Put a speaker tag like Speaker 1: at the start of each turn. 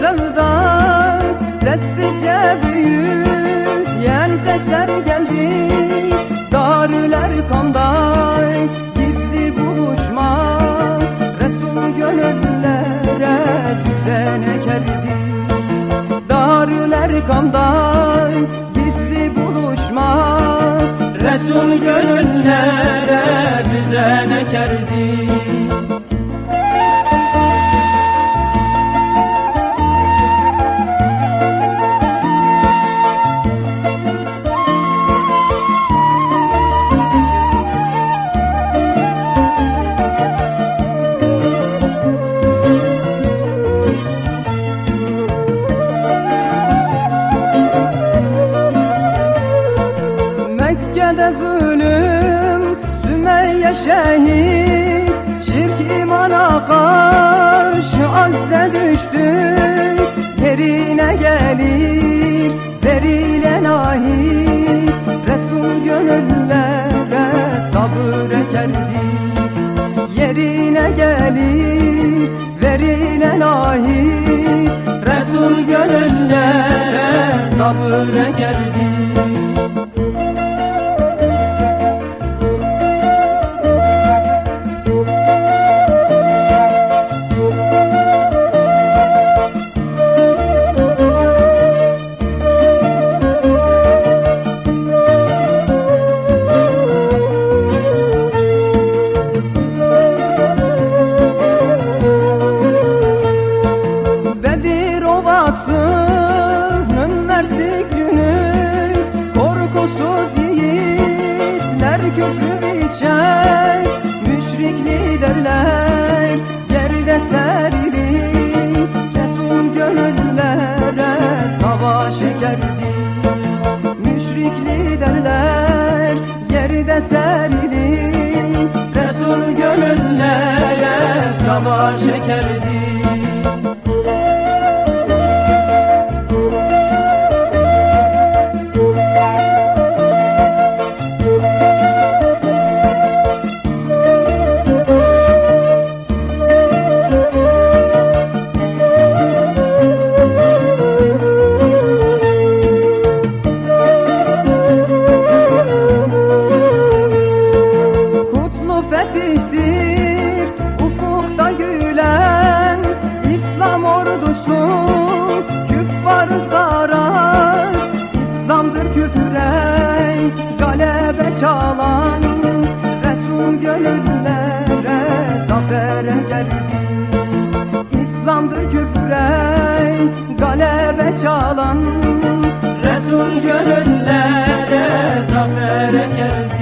Speaker 1: sevda sessizce büyür. Yen sesler geldi darüler kanda Gizli buluşma Resul gönüllere düzene geldi. Darüler kanda gizli buluşma Resul gönüllere düzene geldi. Şehit Şirk imana karşı azze düştü Yerine gelir verilen ahit Resul gönüllere sabır ekerdi Yerine gelir köprü biçer Müşrik liderler yerde serili Resul gönüllere savaş ekerdi. Müşrik liderler yerde serili Resul gönüllere savaş ekerdi çalan Resul gönüllere zafere geldi. İslam'dı küfre galebe çalan Resul gönüllere zafere geldi.